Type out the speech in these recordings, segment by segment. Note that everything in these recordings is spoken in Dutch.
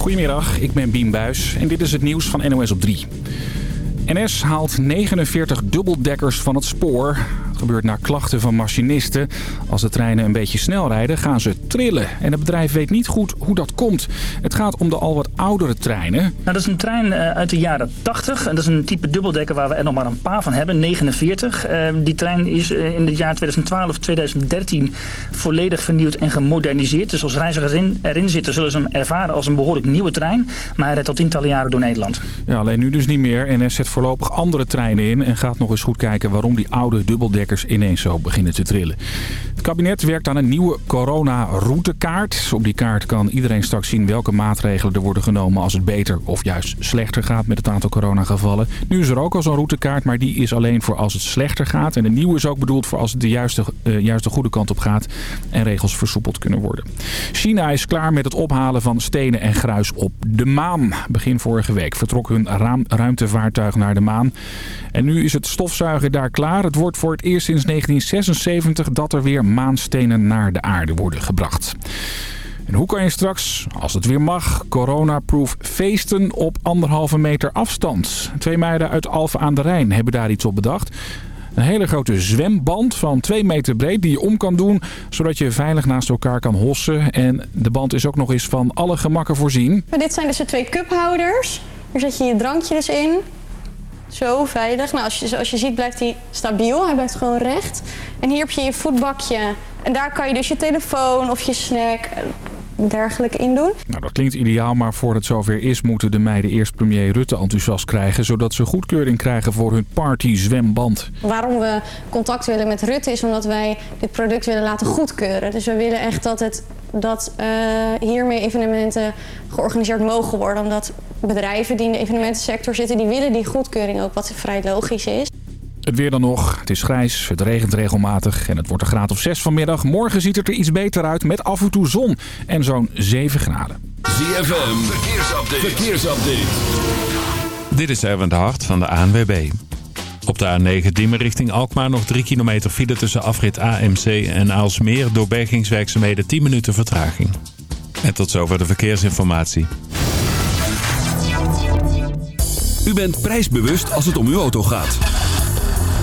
Goedemiddag, ik ben Bien Buis en dit is het nieuws van NOS op 3. NS haalt 49 dubbeldekkers van het spoor. Gebeurt na klachten van machinisten. Als de treinen een beetje snel rijden, gaan ze trillen. En het bedrijf weet niet goed hoe dat komt. Het gaat om de al wat oudere treinen. Nou, dat is een trein eh, uit de jaren 80. En dat is een type dubbeldekker waar we er nog maar een paar van hebben. 49. Uh, die trein is uh, in het jaar 2012, 2013 volledig vernieuwd en gemoderniseerd. Dus als reizigers erin, erin zitten, zullen ze hem ervaren als een behoorlijk nieuwe trein. Maar hij rijdt al tientallen jaren door Nederland. Ja, alleen nu dus niet meer. NS zet voorlopig andere treinen in. En gaat nog eens goed kijken waarom die oude dubbeldekkers ineens zo beginnen te trillen. Het kabinet werkt aan een nieuwe corona-routekaart. Op die kaart kan iedereen straks zien welke maatregelen er worden genomen als het beter of juist slechter gaat met het aantal coronagevallen. Nu is er ook al zo'n routekaart, maar die is alleen voor als het slechter gaat. En de nieuwe is ook bedoeld voor als het de juiste, uh, goede kant op gaat en regels versoepeld kunnen worden. China is klaar met het ophalen van stenen en gruis op de maan. Begin vorige week vertrok hun ruimtevaartuig naar de maan. En nu is het stofzuigen daar klaar. Het wordt voor het eerst sinds 1976 dat er weer maanstenen naar de aarde worden gebracht. En hoe kan je straks, als het weer mag, coronaproof feesten op anderhalve meter afstand? Twee meiden uit Alphen aan de Rijn hebben daar iets op bedacht. Een hele grote zwemband van 2 meter breed die je om kan doen, zodat je veilig naast elkaar kan hossen. En de band is ook nog eens van alle gemakken voorzien. Maar dit zijn dus de twee cuphouders. Daar zet je je drankje dus in. Zo veilig. Nou, als je, zoals je ziet blijft hij stabiel. Hij blijft gewoon recht. En hier heb je je voetbakje. En daar kan je dus je telefoon of je snack dergelijke in doen. Nou, dat klinkt ideaal, maar voor het zover is... moeten de meiden eerst premier Rutte enthousiast krijgen... zodat ze goedkeuring krijgen voor hun party-zwemband. Waarom we contact willen met Rutte is omdat wij dit product willen laten goedkeuren. Dus we willen echt dat, het, dat uh, hiermee evenementen georganiseerd mogen worden. Omdat bedrijven die in de evenementensector zitten... die willen die goedkeuring ook, wat vrij logisch is. Het weer dan nog. Het is grijs, het regent regelmatig en het wordt een graad of 6 vanmiddag. Morgen ziet het er iets beter uit met af en toe zon en zo'n 7 graden. ZFM, verkeersupdate. verkeersupdate. Dit is Erwin de Hart van de ANWB. Op de A9 Diemen richting Alkmaar nog 3 kilometer file tussen afrit AMC en Aalsmeer. Door bergingswerkzaamheden 10 minuten vertraging. En tot zover de verkeersinformatie. U bent prijsbewust als het om uw auto gaat.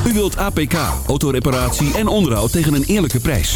U wilt APK, autoreparatie en onderhoud tegen een eerlijke prijs.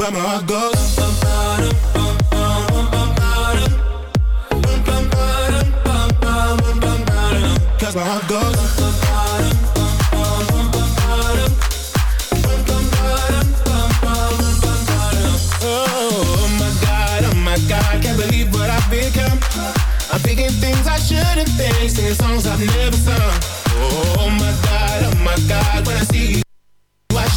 But my heart goes Cause my heart goes Oh my God, oh my God Can't believe what I've become I'm thinking things I shouldn't think Singing songs I've never sung Oh my God, oh my God When I see you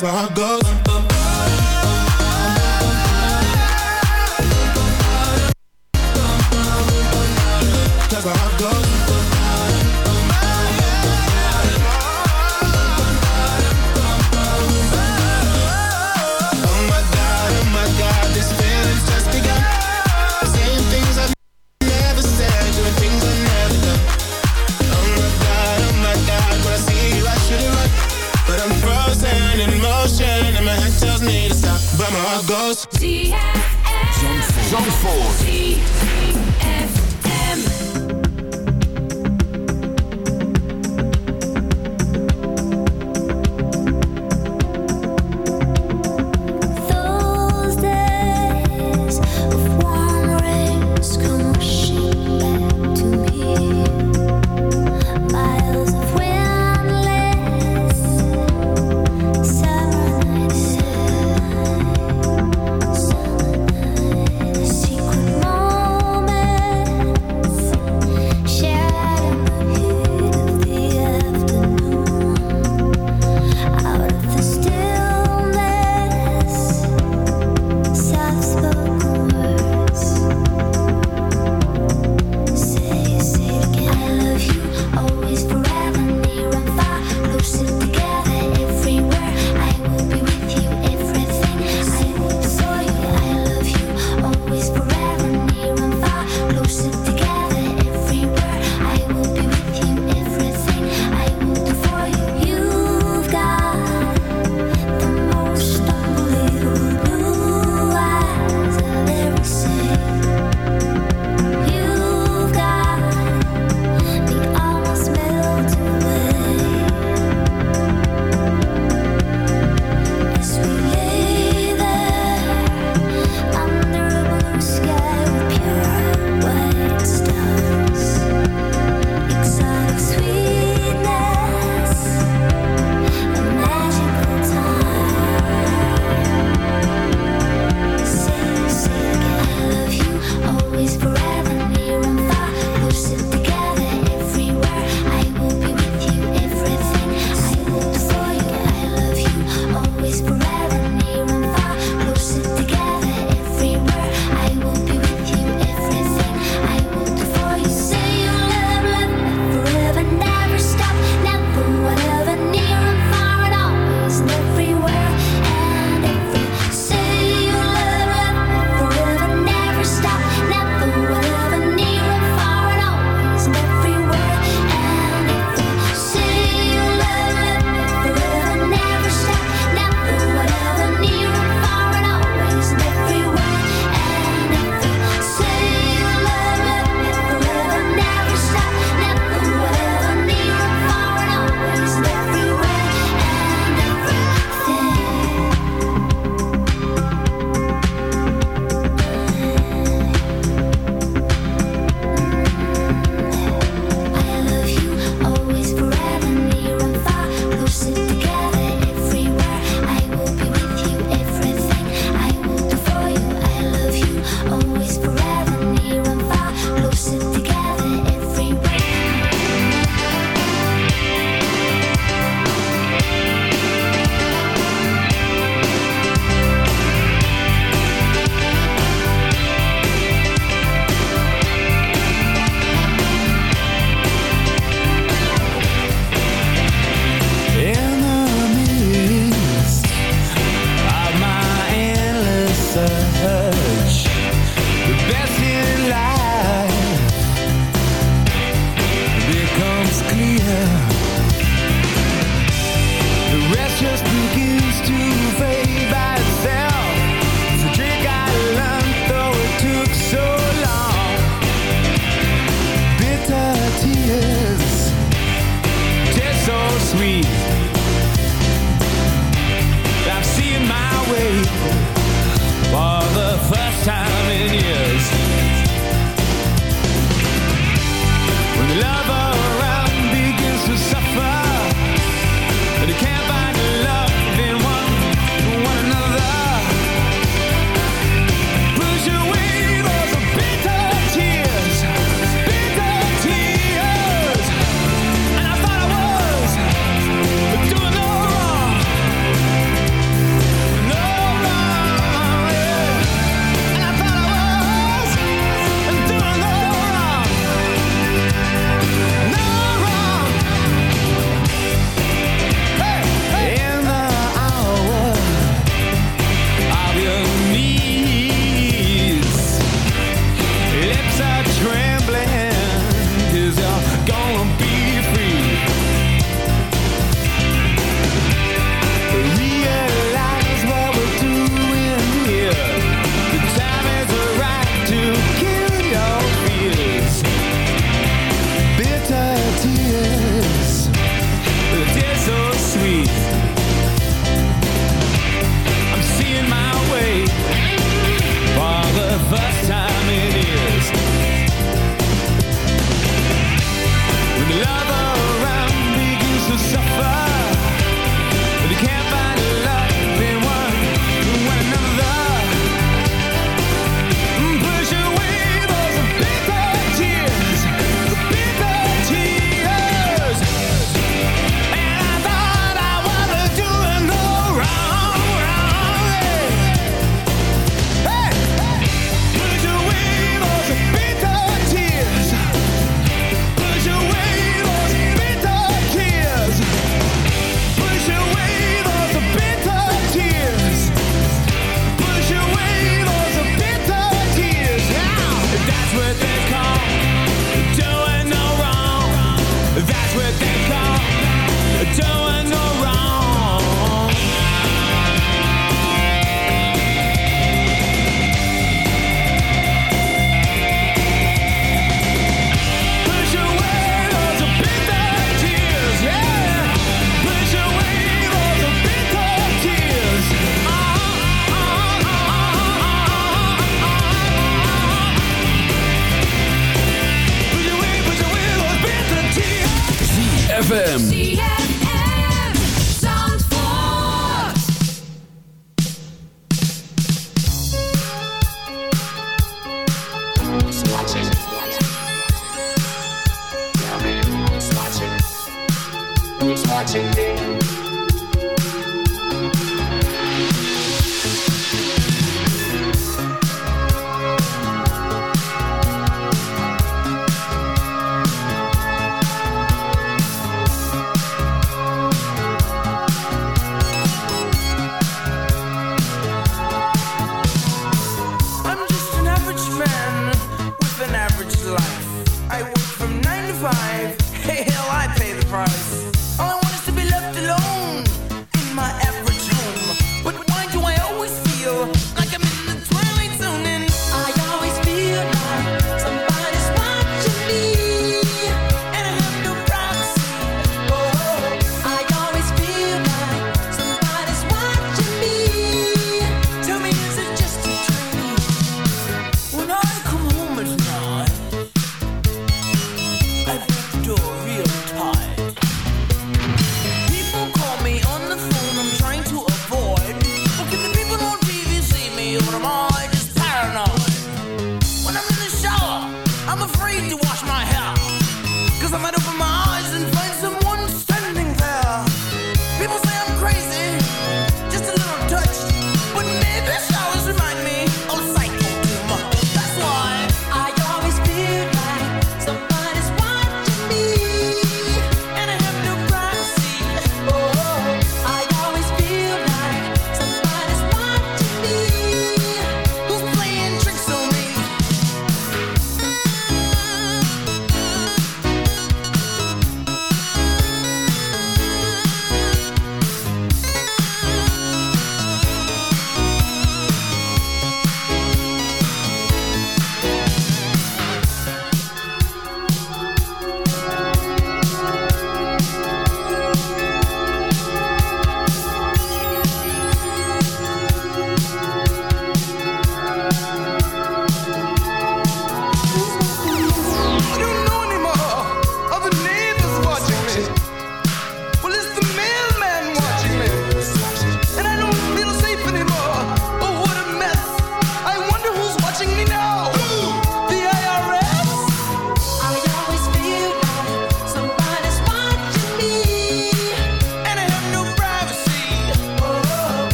to run. Cause my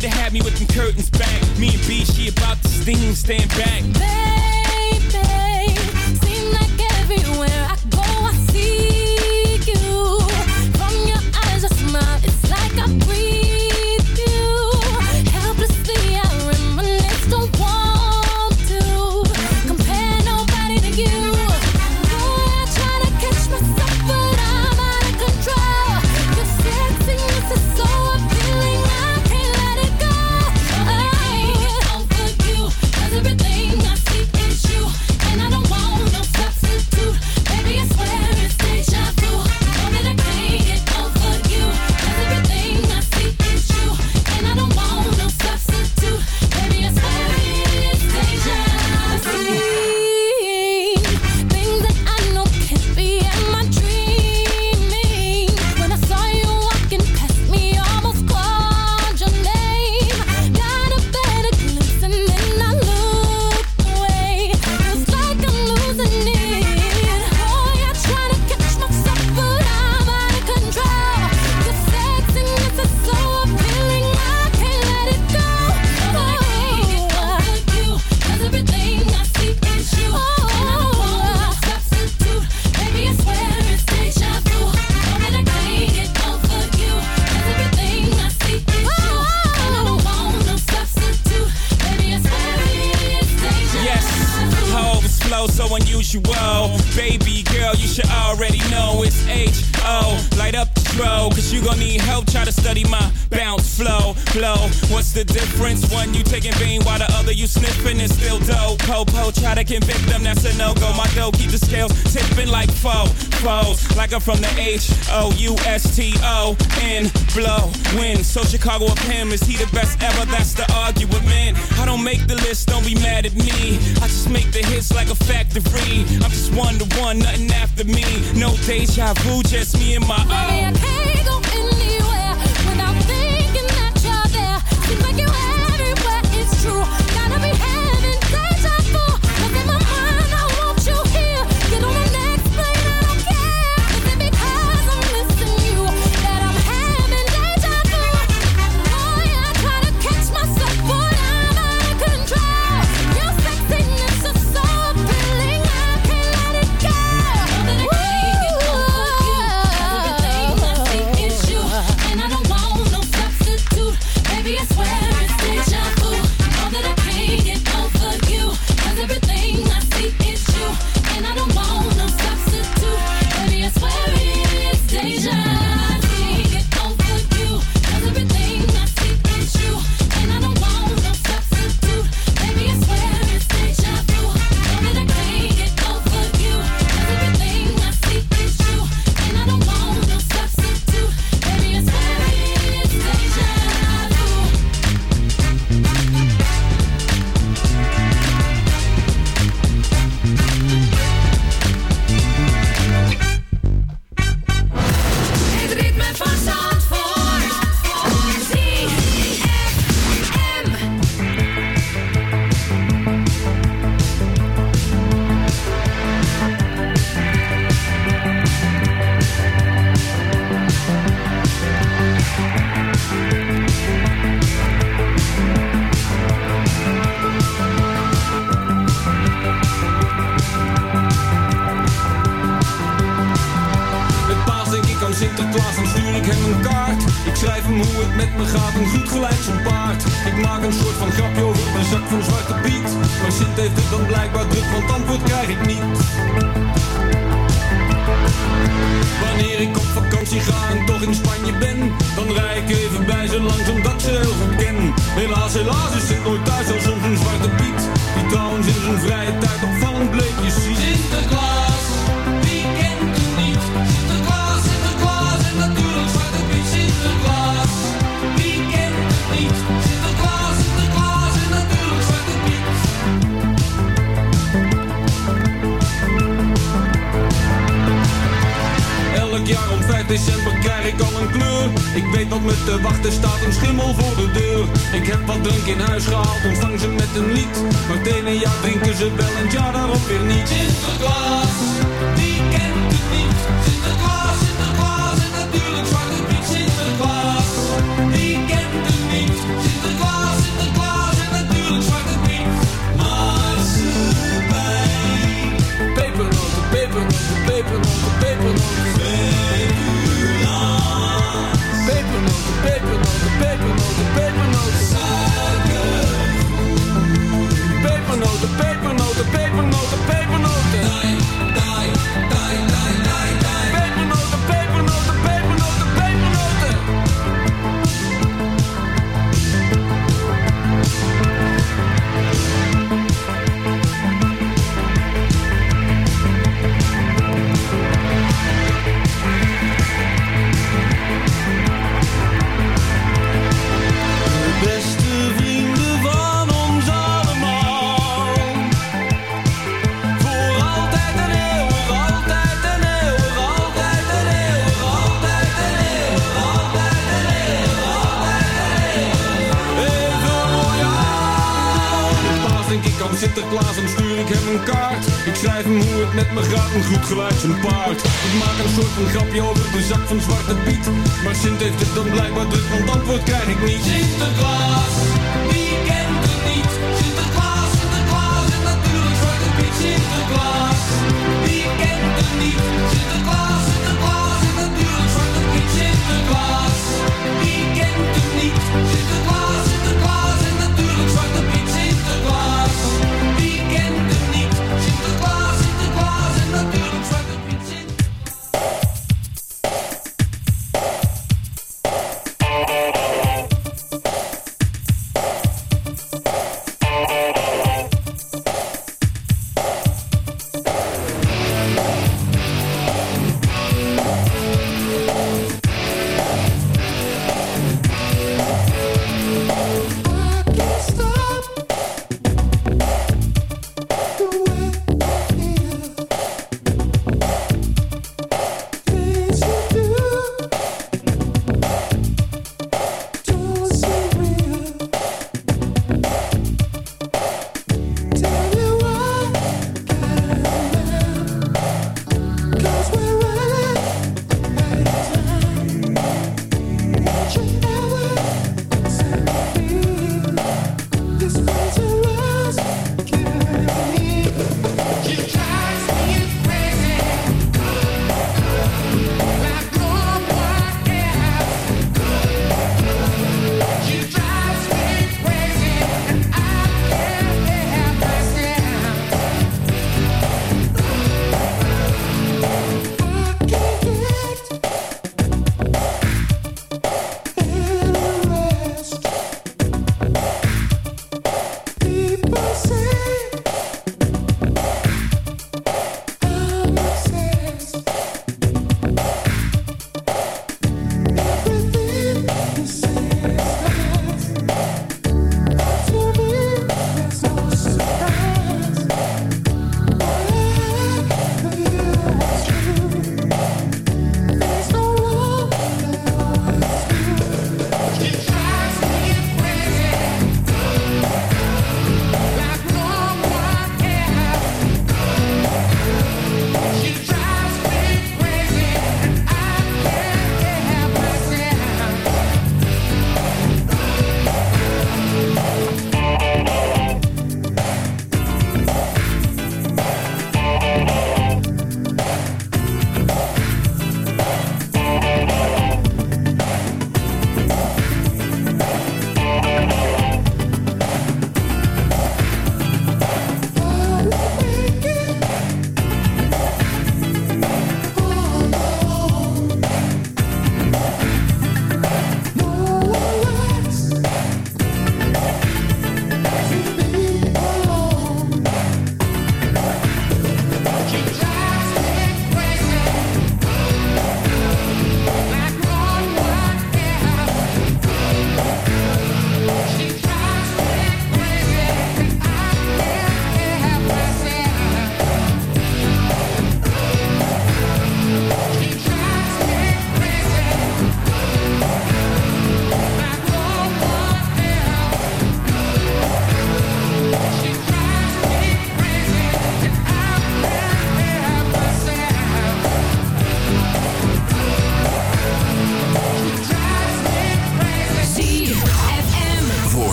To have me with them curtains back. Me and B, she about to sting, stand back. Baby. Like foe, foes. Like I'm from the H-O-U-S-T-O-N. Blow, win. So Chicago of him, is he the best ever? That's the argument, man. I don't make the list, don't be mad at me. I just make the hits like a factory. I'm just one to one, nothing after me. No deja vu, just me and my own. Met me gaat, een goed gelijk zo'n paard. Ik maak een soort van grapje over mijn zak van Zwarte Piet. Maar Sint heeft het dan blijkbaar druk, want antwoord krijg ik niet. Wanneer ik op vakantie ga en toch in Spanje ben, dan rij ik even bij ze langs omdat ze heel goed ken. Helaas, helaas is Sint nooit thuis, al wat me te wachten staat, een schimmel voor de deur. Ik heb wat drank in huis gehaald, ontvang ze met een lied. Maar het jaar drinken ze wel en het jaar daarop weer niet. Sinterklaas, wie kent het niet? Sinterklaas, Sinterklaas remote, the paper remote, the Paper remote. Sucker. Bed remote, the paper. remote, the bed remote, the bed remote. Met me gaat, een goed gelijk zijn paard. Ik maak een soort van grapje over de zak van Zwarte Piet. Maar Sint heeft het dan blijkbaar druk, want antwoord krijg ik niet. Sinterklaas, wie kent het niet? Sinterklaas, Sinterklaas en natuurlijk Zwarte Piet. Sinterklaas, wie kent het niet? Sinterklaas, Sinterklaas en natuurlijk Zwarte Piet. Sinterklaas, wie kent het niet? Sinterklaas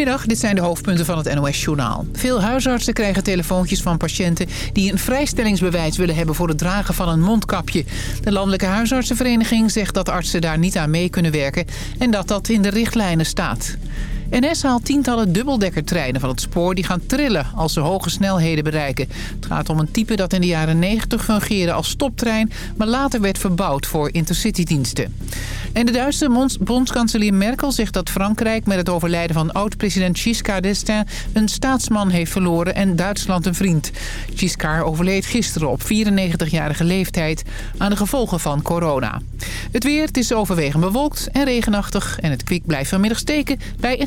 Goedemiddag, dit zijn de hoofdpunten van het NOS-journaal. Veel huisartsen krijgen telefoontjes van patiënten... die een vrijstellingsbewijs willen hebben voor het dragen van een mondkapje. De Landelijke Huisartsenvereniging zegt dat artsen daar niet aan mee kunnen werken... en dat dat in de richtlijnen staat. NS haalt tientallen dubbeldekkertreinen van het spoor die gaan trillen als ze hoge snelheden bereiken. Het gaat om een type dat in de jaren 90 fungeerde als stoptrein, maar later werd verbouwd voor intercitydiensten. En de Duitse bondskanselier Merkel zegt dat Frankrijk met het overlijden van oud-president Giscard d'Estaing een staatsman heeft verloren en Duitsland een vriend. Giscard overleed gisteren op 94-jarige leeftijd aan de gevolgen van corona. Het weer, is overwegend bewolkt en regenachtig en het kwik blijft vanmiddag steken bij een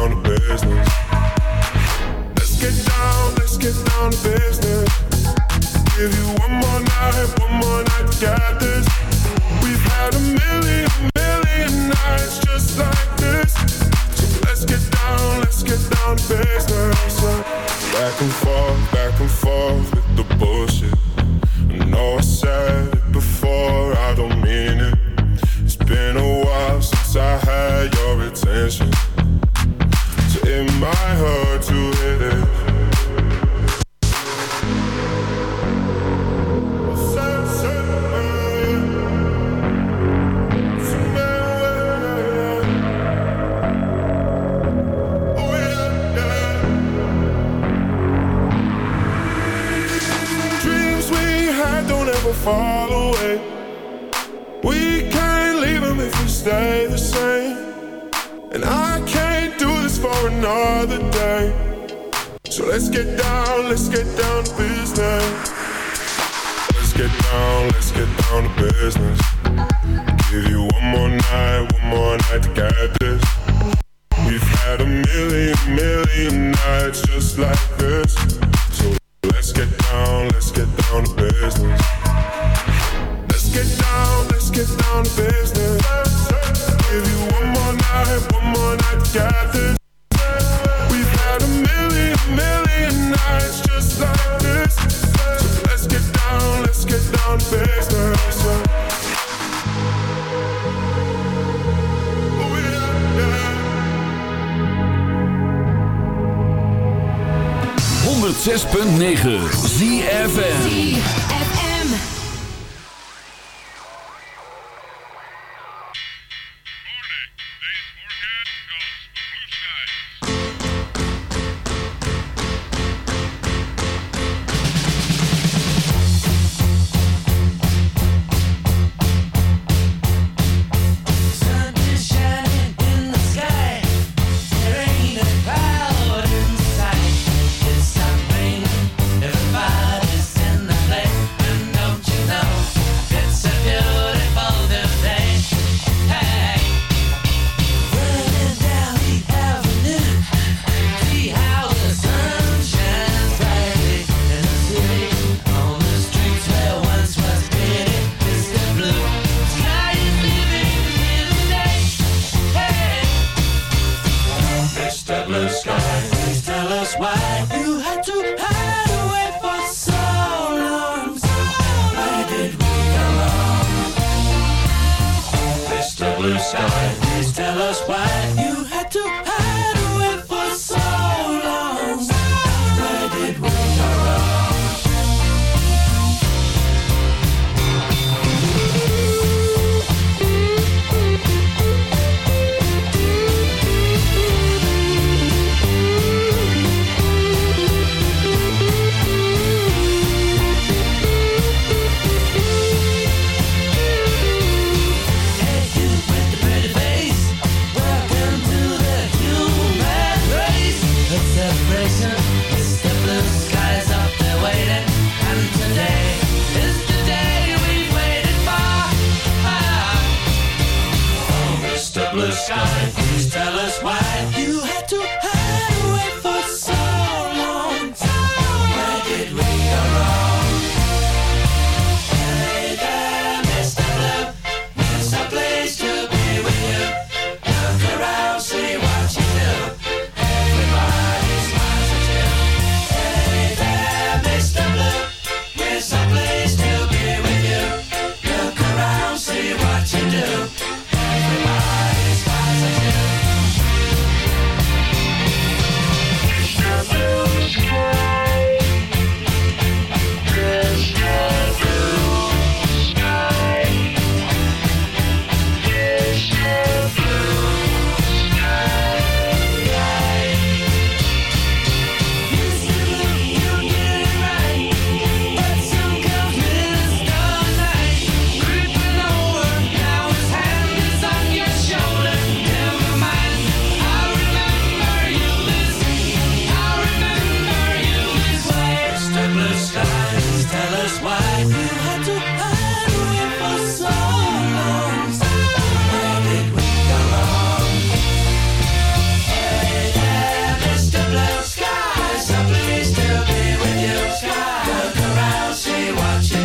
Let's get down, let's get down to business. Give you one more night, one more night this. We've had a million, million nights just like this. So let's get down, let's get down to business. Back and forth, back and forth business. Let's get down, let's get down to business. Give you one more night, one more night get this. We've had a million, million nights just like this. So let's get down, let's get down to business. Oh, yeah, yeah. 106.9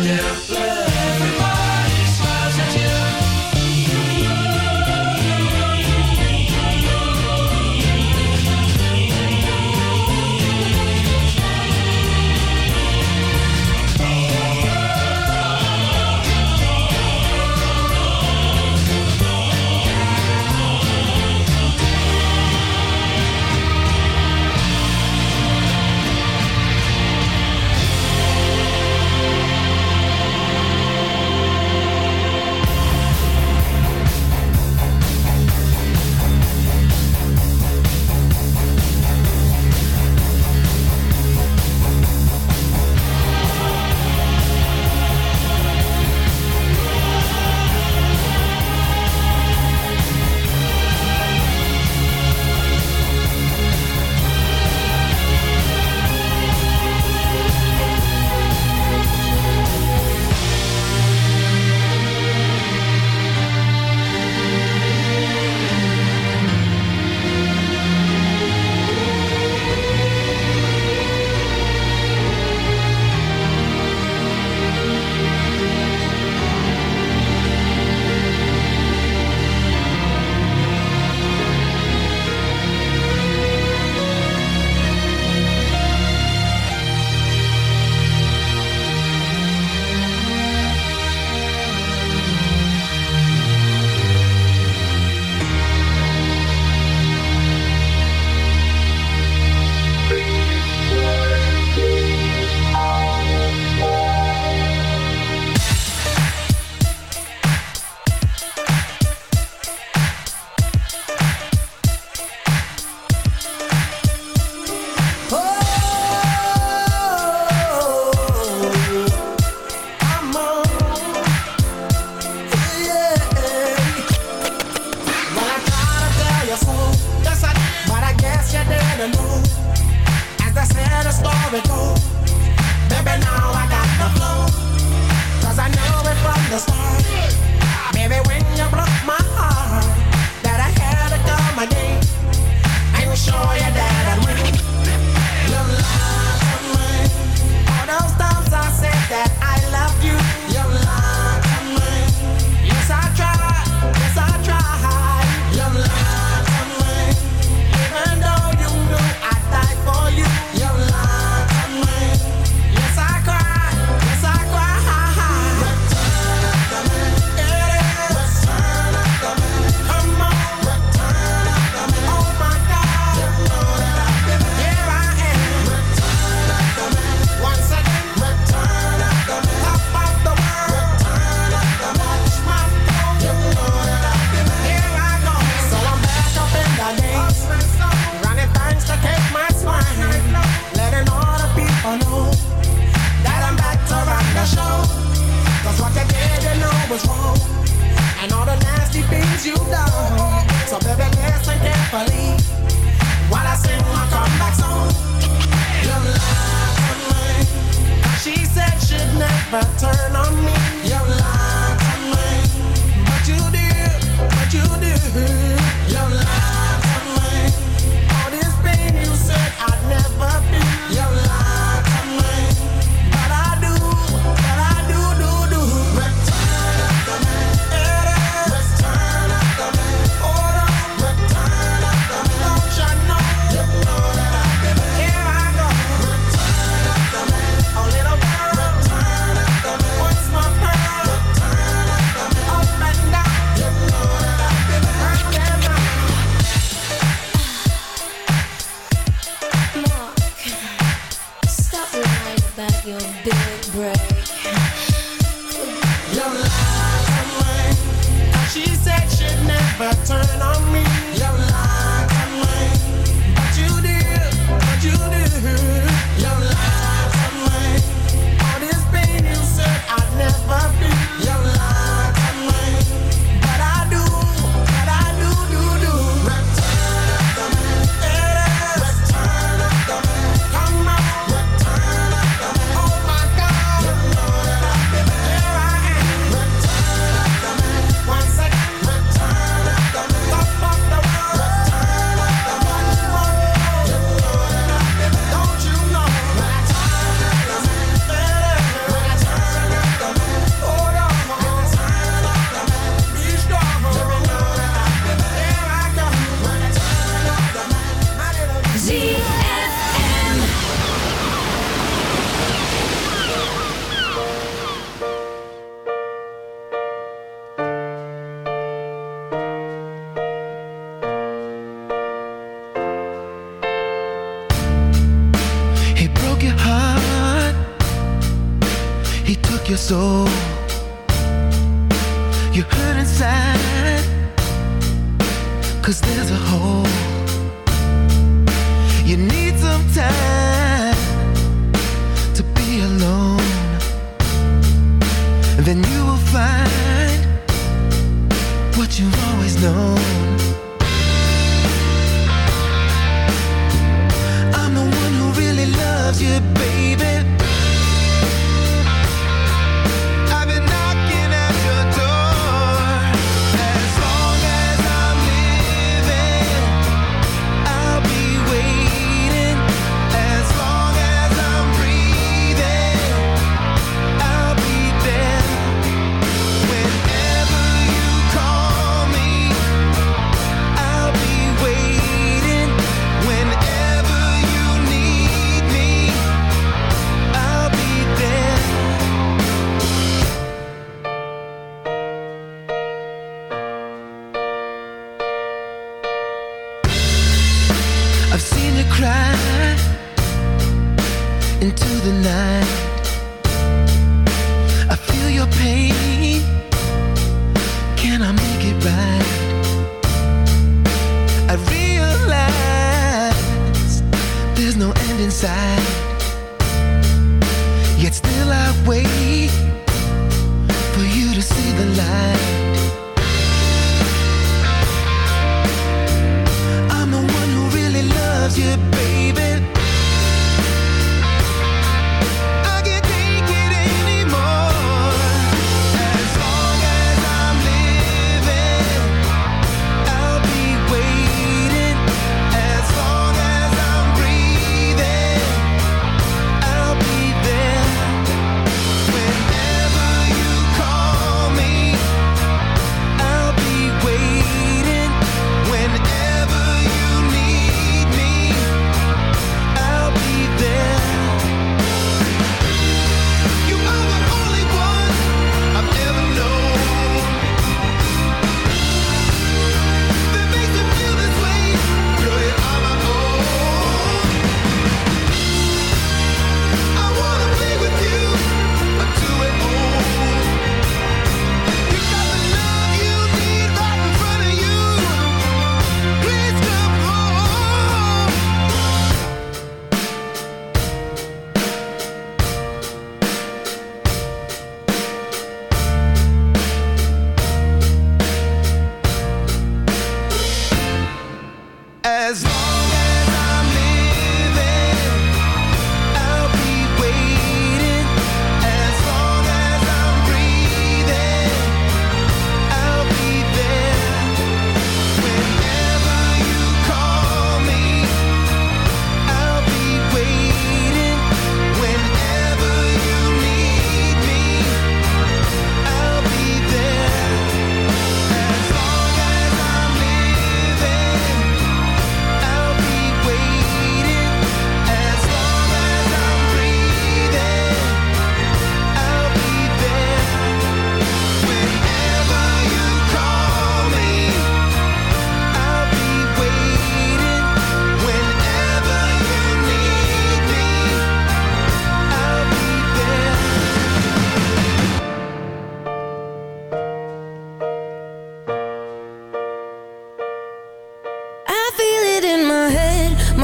Yeah.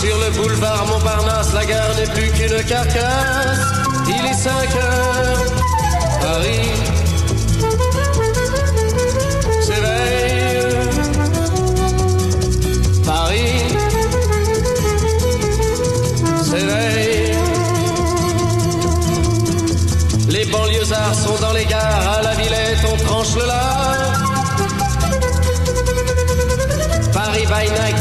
Sur le boulevard Montparnasse, la gare n'est plus qu'une carcasse. Il est 5 heures, Paris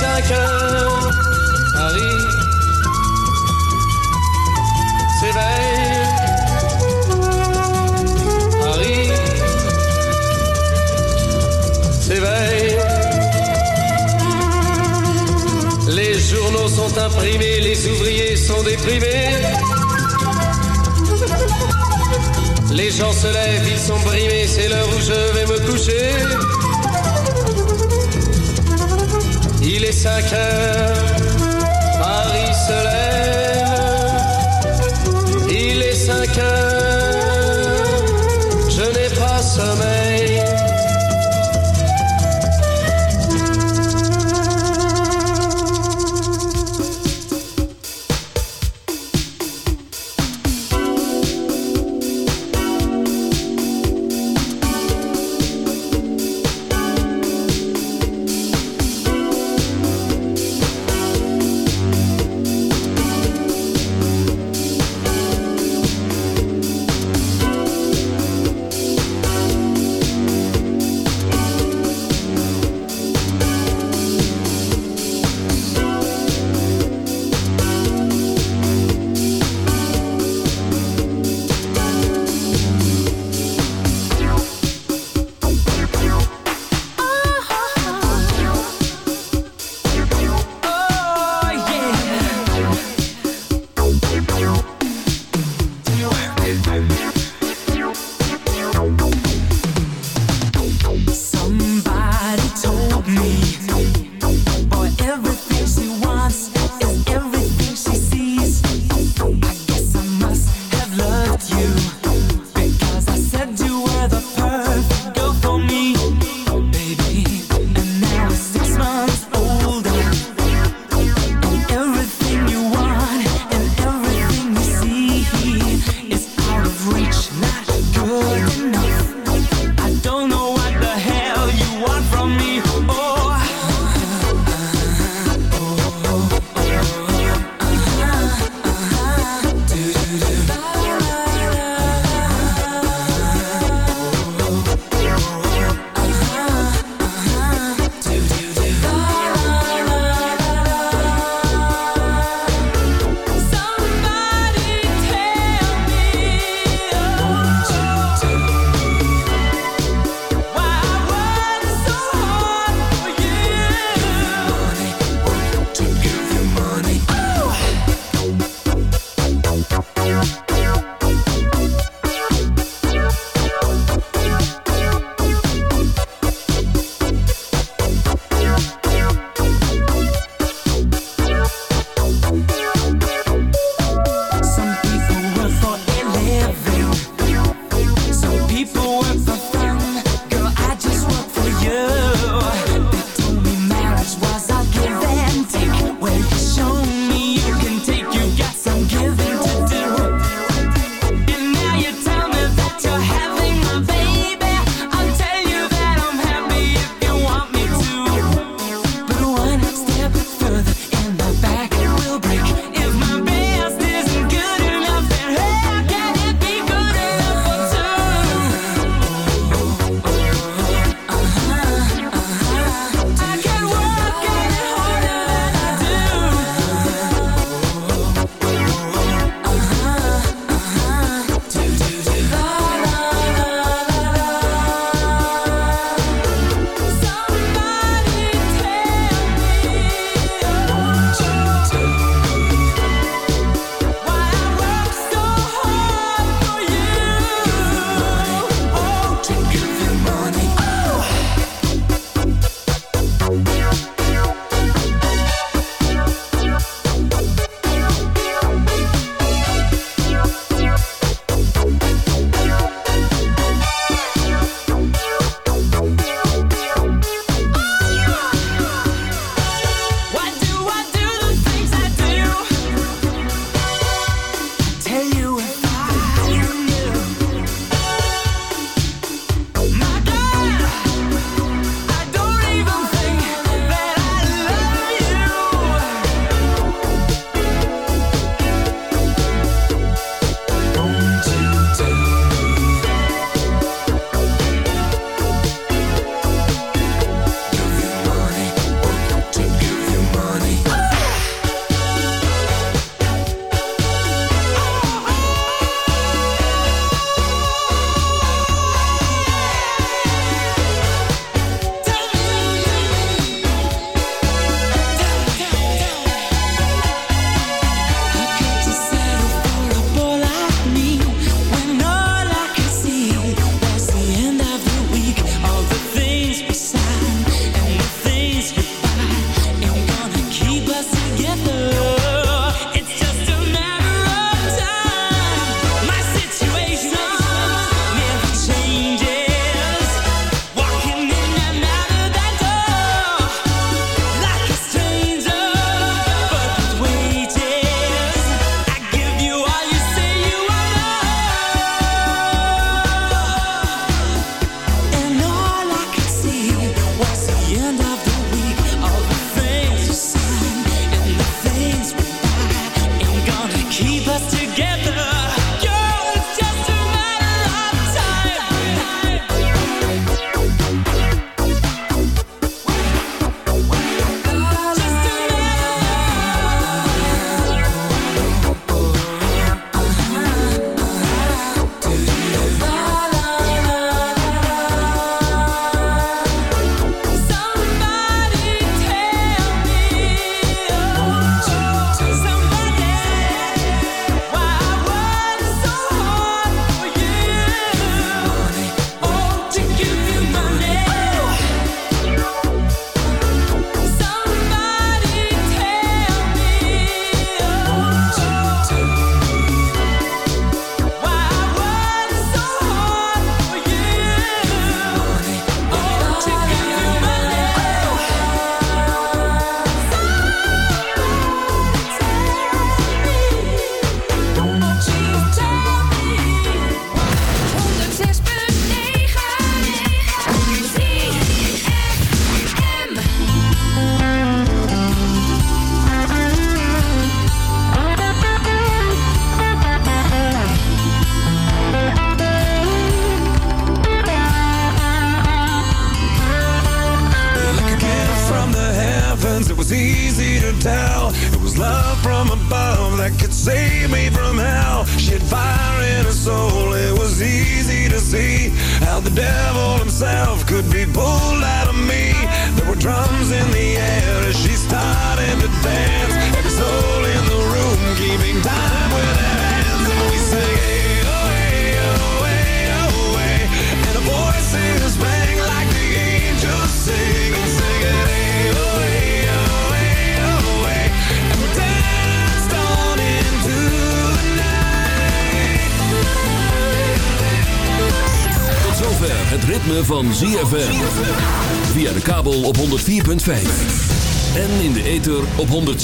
5 heures. Paris s'éveille. Paris s'éveille. Les journaux sont imprimés, les ouvriers sont déprimés. Les gens se lèvent, ils sont brimés, c'est l'heure où je vais me coucher. Il est 5 heures, Paris se lève. Il est 5 heures, je n'ai pas sommeil.